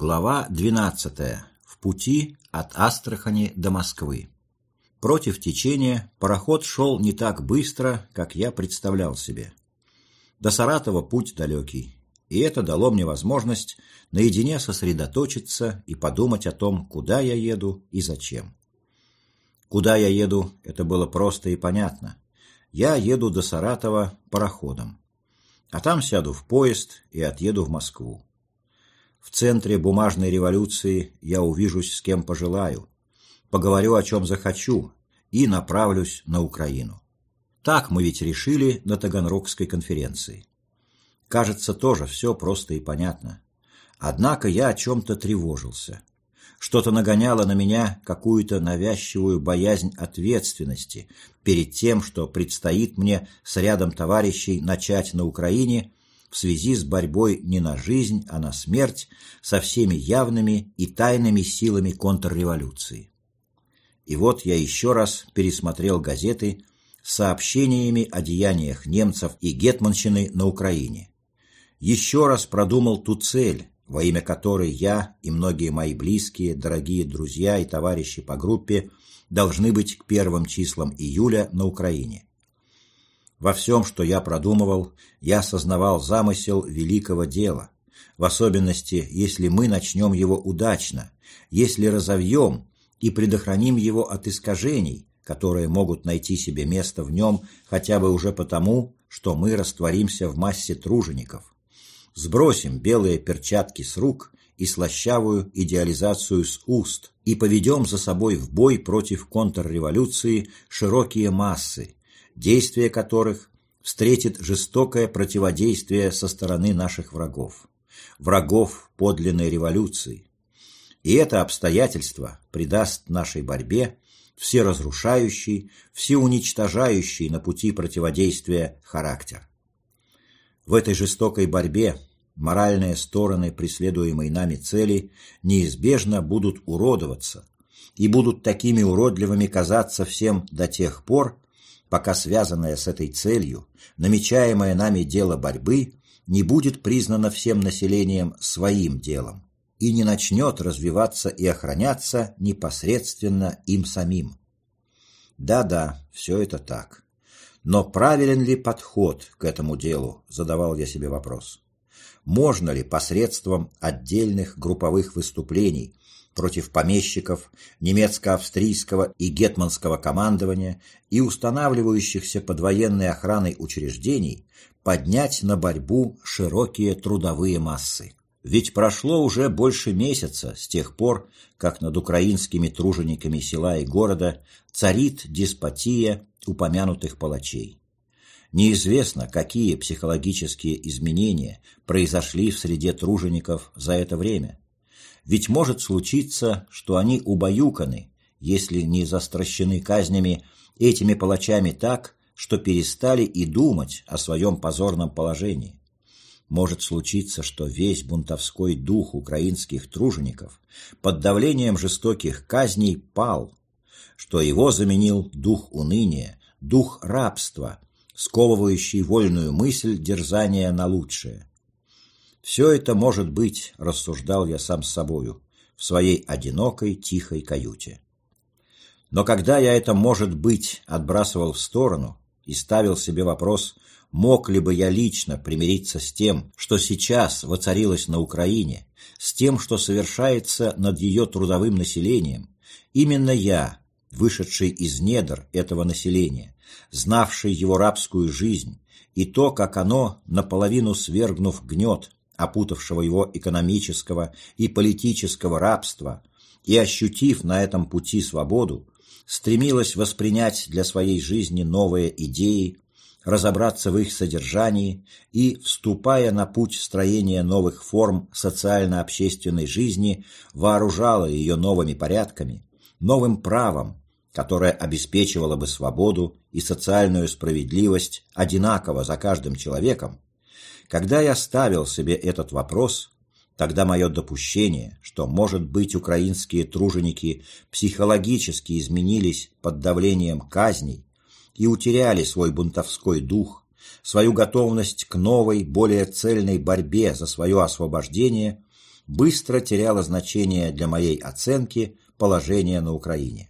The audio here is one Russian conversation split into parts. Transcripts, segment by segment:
Глава 12. В пути от Астрахани до Москвы. Против течения пароход шел не так быстро, как я представлял себе. До Саратова путь далекий, и это дало мне возможность наедине сосредоточиться и подумать о том, куда я еду и зачем. Куда я еду, это было просто и понятно. Я еду до Саратова пароходом, а там сяду в поезд и отъеду в Москву. В центре бумажной революции я увижусь с кем пожелаю, поговорю о чем захочу и направлюсь на Украину. Так мы ведь решили на Таганрогской конференции. Кажется, тоже все просто и понятно. Однако я о чем-то тревожился. Что-то нагоняло на меня какую-то навязчивую боязнь ответственности перед тем, что предстоит мне с рядом товарищей начать на Украине в связи с борьбой не на жизнь, а на смерть со всеми явными и тайными силами контрреволюции. И вот я еще раз пересмотрел газеты с сообщениями о деяниях немцев и гетманщины на Украине. Еще раз продумал ту цель, во имя которой я и многие мои близкие, дорогие друзья и товарищи по группе должны быть к первым числам июля на Украине. Во всем, что я продумывал, я осознавал замысел великого дела, в особенности, если мы начнем его удачно, если разовьем и предохраним его от искажений, которые могут найти себе место в нем хотя бы уже потому, что мы растворимся в массе тружеников. Сбросим белые перчатки с рук и слащавую идеализацию с уст и поведем за собой в бой против контрреволюции широкие массы, действие которых встретит жестокое противодействие со стороны наших врагов, врагов подлинной революции. И это обстоятельство придаст нашей борьбе всеразрушающий, всеуничтожающий на пути противодействия характер. В этой жестокой борьбе моральные стороны преследуемой нами цели неизбежно будут уродоваться и будут такими уродливыми казаться всем до тех пор, пока связанное с этой целью, намечаемое нами дело борьбы не будет признано всем населением своим делом и не начнет развиваться и охраняться непосредственно им самим. Да-да, все это так. Но правилен ли подход к этому делу, задавал я себе вопрос. Можно ли посредством отдельных групповых выступлений против помещиков, немецко-австрийского и гетманского командования и устанавливающихся под военной охраной учреждений поднять на борьбу широкие трудовые массы. Ведь прошло уже больше месяца с тех пор, как над украинскими тружениками села и города царит деспотия упомянутых палачей. Неизвестно, какие психологические изменения произошли в среде тружеников за это время. Ведь может случиться, что они убаюканы, если не застращены казнями этими палачами так, что перестали и думать о своем позорном положении. Может случиться, что весь бунтовской дух украинских тружеников под давлением жестоких казней пал, что его заменил дух уныния, дух рабства, сковывающий вольную мысль дерзания на лучшее. Все это может быть, рассуждал я сам с собою, в своей одинокой тихой каюте. Но когда я это «может быть» отбрасывал в сторону и ставил себе вопрос, мог ли бы я лично примириться с тем, что сейчас воцарилось на Украине, с тем, что совершается над ее трудовым населением, именно я, вышедший из недр этого населения, знавший его рабскую жизнь, и то, как оно, наполовину свергнув гнет, опутавшего его экономического и политического рабства, и ощутив на этом пути свободу, стремилась воспринять для своей жизни новые идеи, разобраться в их содержании и, вступая на путь строения новых форм социально-общественной жизни, вооружала ее новыми порядками, новым правом, которое обеспечивало бы свободу и социальную справедливость одинаково за каждым человеком, когда я ставил себе этот вопрос, тогда мое допущение, что, может быть, украинские труженики психологически изменились под давлением казней и утеряли свой бунтовской дух, свою готовность к новой, более цельной борьбе за свое освобождение, быстро теряло значение для моей оценки положения на Украине.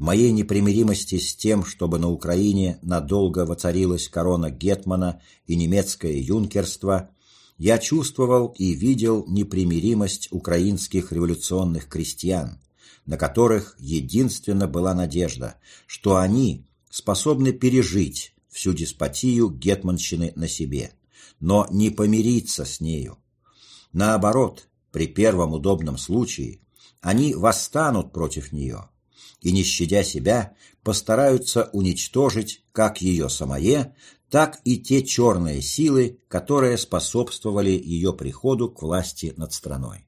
В моей непримиримости с тем, чтобы на Украине надолго воцарилась корона Гетмана и немецкое юнкерство, я чувствовал и видел непримиримость украинских революционных крестьян, на которых единственно была надежда, что они способны пережить всю деспотию гетманщины на себе, но не помириться с нею. Наоборот, при первом удобном случае они восстанут против нее и, не щадя себя, постараются уничтожить как ее самое, так и те черные силы, которые способствовали ее приходу к власти над страной.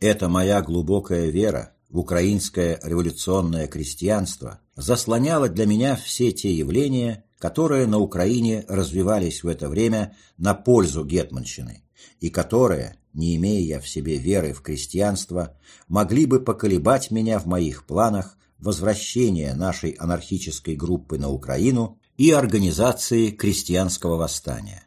Это моя глубокая вера в украинское революционное крестьянство заслоняла для меня все те явления, которые на Украине развивались в это время на пользу гетманщины, и которые, не имея в себе веры в крестьянство, могли бы поколебать меня в моих планах возвращения нашей анархической группы на Украину и организации крестьянского восстания.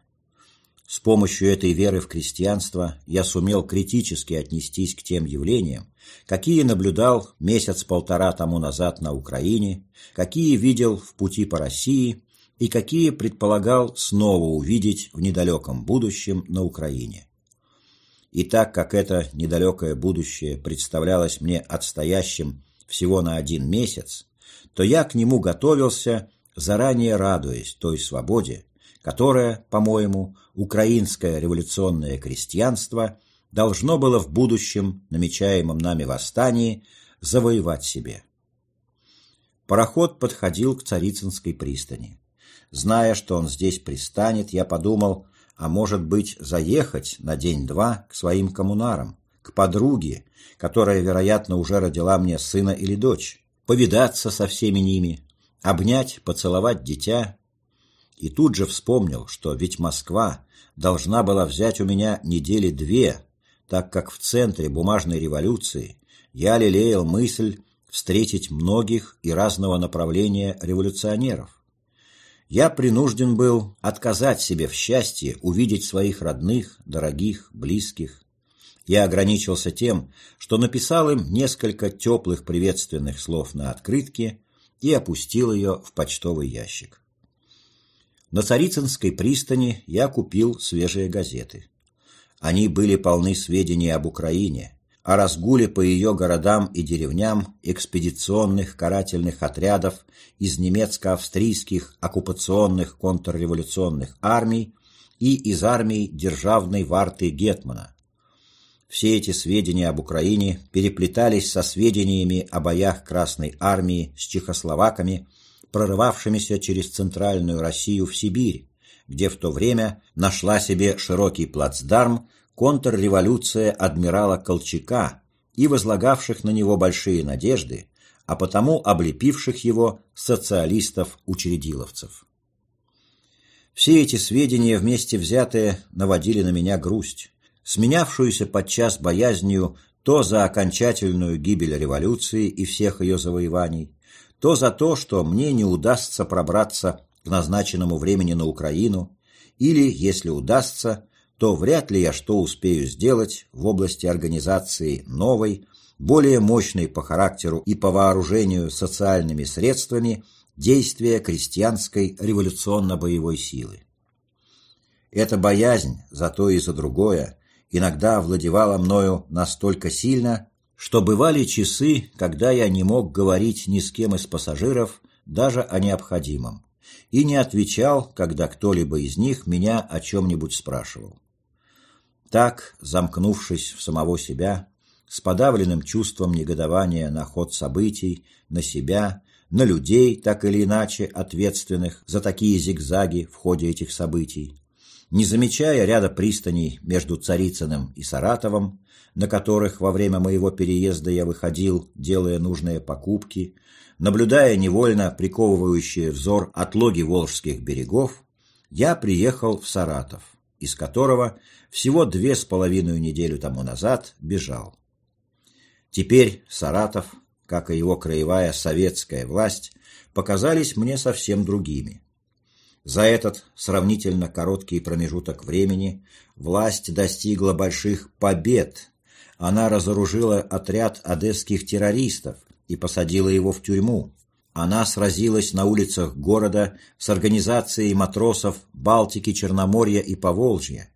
С помощью этой веры в крестьянство я сумел критически отнестись к тем явлениям, какие наблюдал месяц-полтора тому назад на Украине, какие видел в пути по России и какие предполагал снова увидеть в недалеком будущем на Украине. И так как это недалекое будущее представлялось мне отстоящим всего на один месяц, то я к нему готовился, заранее радуясь той свободе, которая, по-моему, украинское революционное крестьянство должно было в будущем, намечаемом нами восстании, завоевать себе. Пароход подходил к Царицынской пристани. Зная, что он здесь пристанет, я подумал, а может быть заехать на день-два к своим коммунарам, к подруге, которая, вероятно, уже родила мне сына или дочь, повидаться со всеми ними, обнять, поцеловать дитя. И тут же вспомнил, что ведь Москва должна была взять у меня недели две, так как в центре бумажной революции я лелеял мысль встретить многих и разного направления революционеров я принужден был отказать себе в счастье увидеть своих родных, дорогих, близких. Я ограничился тем, что написал им несколько теплых приветственных слов на открытке и опустил ее в почтовый ящик. На Царицынской пристани я купил свежие газеты. Они были полны сведений об Украине, о разгуле по ее городам и деревням экспедиционных карательных отрядов из немецко-австрийских оккупационных контрреволюционных армий и из армий державной варты Гетмана. Все эти сведения об Украине переплетались со сведениями о боях Красной армии с чехословаками, прорывавшимися через Центральную Россию в Сибирь, где в то время нашла себе широкий плацдарм контрреволюция адмирала Колчака и возлагавших на него большие надежды, а потому облепивших его социалистов-учредиловцев. Все эти сведения вместе взятые наводили на меня грусть, сменявшуюся подчас боязнью то за окончательную гибель революции и всех ее завоеваний, то за то, что мне не удастся пробраться к назначенному времени на Украину, или, если удастся, то вряд ли я что успею сделать в области организации новой, более мощной по характеру и по вооружению социальными средствами действия крестьянской революционно-боевой силы. Эта боязнь за то и за другое иногда овладевала мною настолько сильно, что бывали часы, когда я не мог говорить ни с кем из пассажиров даже о необходимом, и не отвечал, когда кто-либо из них меня о чем-нибудь спрашивал. Так, замкнувшись в самого себя, с подавленным чувством негодования на ход событий, на себя, на людей, так или иначе ответственных за такие зигзаги в ходе этих событий, не замечая ряда пристаней между Царицыным и Саратовом, на которых во время моего переезда я выходил, делая нужные покупки, наблюдая невольно приковывающие взор отлоги Волжских берегов, я приехал в Саратов из которого всего две с половиной неделю тому назад бежал. Теперь Саратов, как и его краевая советская власть, показались мне совсем другими. За этот сравнительно короткий промежуток времени власть достигла больших побед. Она разоружила отряд одесских террористов и посадила его в тюрьму. Она сразилась на улицах города с организацией матросов Балтики, Черноморья и Поволжья,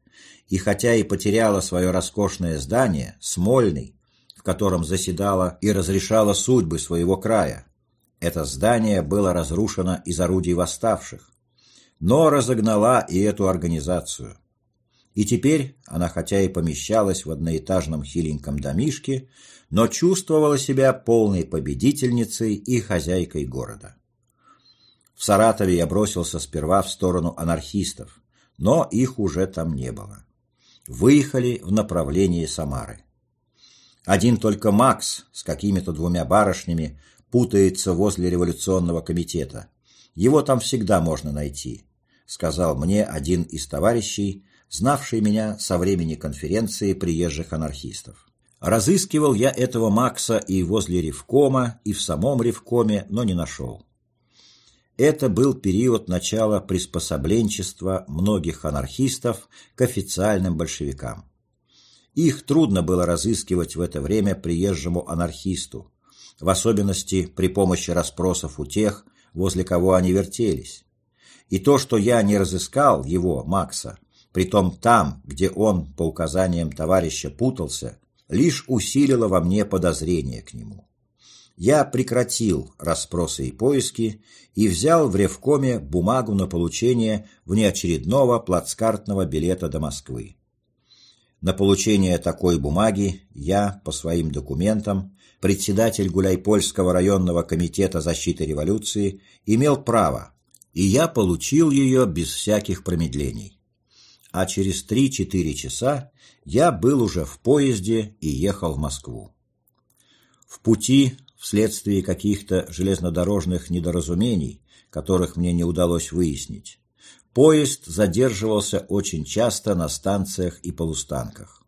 и хотя и потеряла свое роскошное здание, Смольный, в котором заседала и разрешала судьбы своего края, это здание было разрушено из орудий восставших, но разогнала и эту организацию. И теперь она хотя и помещалась в одноэтажном хиленьком домишке, но чувствовала себя полной победительницей и хозяйкой города. В Саратове я бросился сперва в сторону анархистов, но их уже там не было. Выехали в направлении Самары. Один только Макс с какими-то двумя барышнями путается возле революционного комитета. Его там всегда можно найти сказал мне один из товарищей, знавший меня со времени конференции приезжих анархистов. Разыскивал я этого Макса и возле Ревкома, и в самом Ревкоме, но не нашел. Это был период начала приспособленчества многих анархистов к официальным большевикам. Их трудно было разыскивать в это время приезжему анархисту, в особенности при помощи расспросов у тех, возле кого они вертелись. И то, что я не разыскал его, Макса, притом там, где он, по указаниям товарища, путался, лишь усилило во мне подозрение к нему. Я прекратил расспросы и поиски и взял в Ревкоме бумагу на получение внеочередного плацкартного билета до Москвы. На получение такой бумаги я, по своим документам, председатель Гуляйпольского районного комитета защиты революции, имел право и я получил ее без всяких промедлений. А через три-четыре часа я был уже в поезде и ехал в Москву. В пути, вследствие каких-то железнодорожных недоразумений, которых мне не удалось выяснить, поезд задерживался очень часто на станциях и полустанках.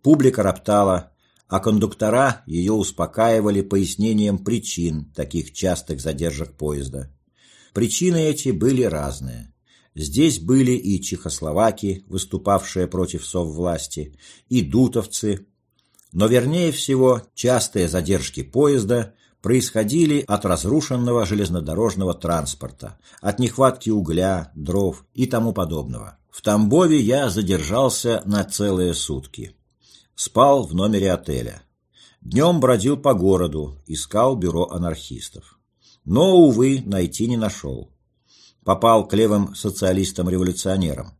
Публика роптала, а кондуктора ее успокаивали пояснением причин таких частых задержек поезда. Причины эти были разные. Здесь были и чехословаки, выступавшие против соввласти, и дутовцы. Но вернее всего, частые задержки поезда происходили от разрушенного железнодорожного транспорта, от нехватки угля, дров и тому подобного. В Тамбове я задержался на целые сутки. Спал в номере отеля. Днем бродил по городу, искал бюро анархистов но, увы, найти не нашел. Попал к левым социалистам-революционерам.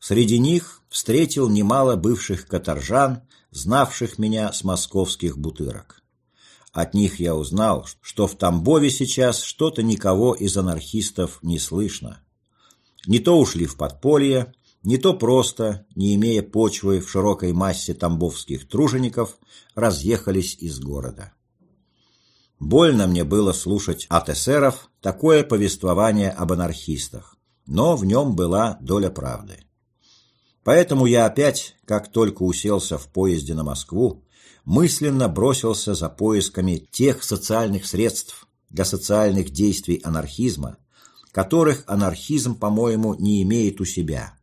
Среди них встретил немало бывших каторжан, знавших меня с московских бутырок. От них я узнал, что в Тамбове сейчас что-то никого из анархистов не слышно. Не то ушли в подполье, не то просто, не имея почвы в широкой массе тамбовских тружеников, разъехались из города. Больно мне было слушать от эсеров такое повествование об анархистах, но в нем была доля правды. Поэтому я опять, как только уселся в поезде на Москву, мысленно бросился за поисками тех социальных средств для социальных действий анархизма, которых анархизм, по-моему, не имеет у себя,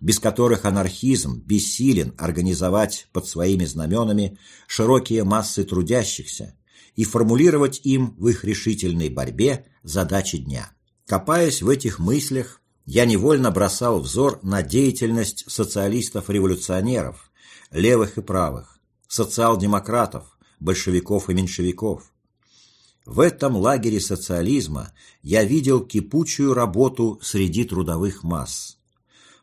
без которых анархизм бессилен организовать под своими знаменами широкие массы трудящихся, и формулировать им в их решительной борьбе задачи дня. Копаясь в этих мыслях, я невольно бросал взор на деятельность социалистов-революционеров, левых и правых, социал-демократов, большевиков и меньшевиков. В этом лагере социализма я видел кипучую работу среди трудовых масс.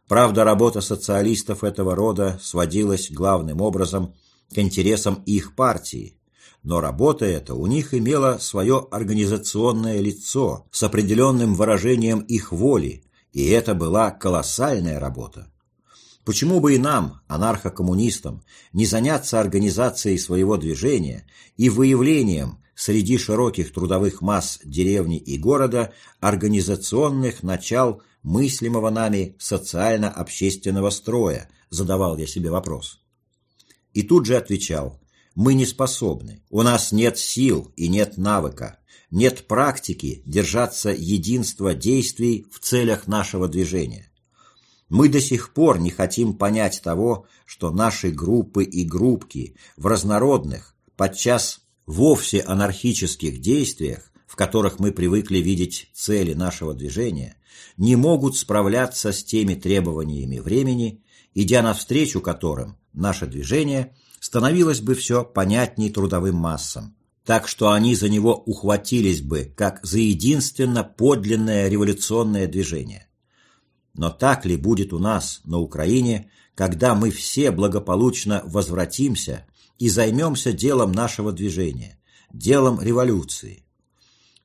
Правда, работа социалистов этого рода сводилась главным образом к интересам их партии, но работа эта у них имела свое организационное лицо с определенным выражением их воли, и это была колоссальная работа. Почему бы и нам, анархокоммунистам, не заняться организацией своего движения и выявлением среди широких трудовых масс деревни и города организационных начал мыслимого нами социально-общественного строя, задавал я себе вопрос. И тут же отвечал, мы не способны, у нас нет сил и нет навыка, нет практики держаться единства действий в целях нашего движения. Мы до сих пор не хотим понять того, что наши группы и группки в разнородных, подчас вовсе анархических действиях, в которых мы привыкли видеть цели нашего движения, не могут справляться с теми требованиями времени, идя навстречу которым наше движение становилось бы все понятней трудовым массам, так что они за него ухватились бы, как за единственно подлинное революционное движение. Но так ли будет у нас, на Украине, когда мы все благополучно возвратимся и займемся делом нашего движения, делом революции.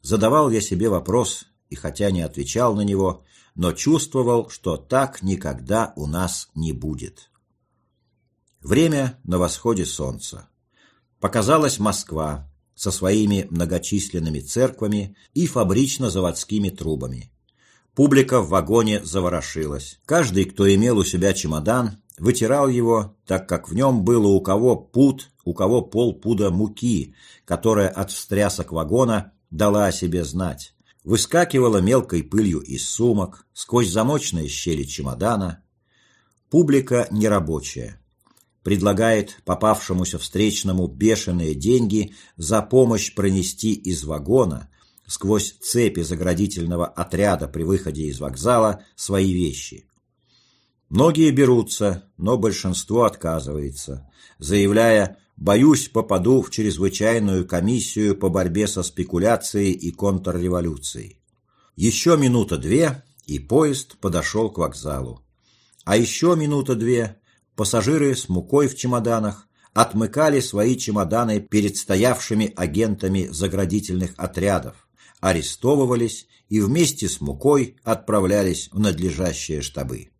Задавал я себе вопрос, и хотя не отвечал на него, но чувствовал, что так никогда у нас не будет. Время на восходе солнца. Показалась Москва со своими многочисленными церквами и фабрично-заводскими трубами. Публика в вагоне заворошилась. Каждый, кто имел у себя чемодан, вытирал его, так как в нем было у кого пуд, у кого полпуда муки, которая от встрясок вагона дала о себе знать. Выскакивала мелкой пылью из сумок, сквозь замочные щели чемодана. Публика нерабочая. Предлагает попавшемуся встречному бешеные деньги за помощь пронести из вагона, сквозь цепи заградительного отряда при выходе из вокзала, свои вещи. Многие берутся, но большинство отказывается, заявляя «боюсь, попаду в чрезвычайную комиссию по борьбе со спекуляцией и контрреволюцией». Еще минута-две, и поезд подошел к вокзалу. А еще минута-две пассажиры с мукой в чемоданах отмыкали свои чемоданы перед стоявшими агентами заградительных отрядов, арестовывались и вместе с мукой отправлялись в надлежащие штабы.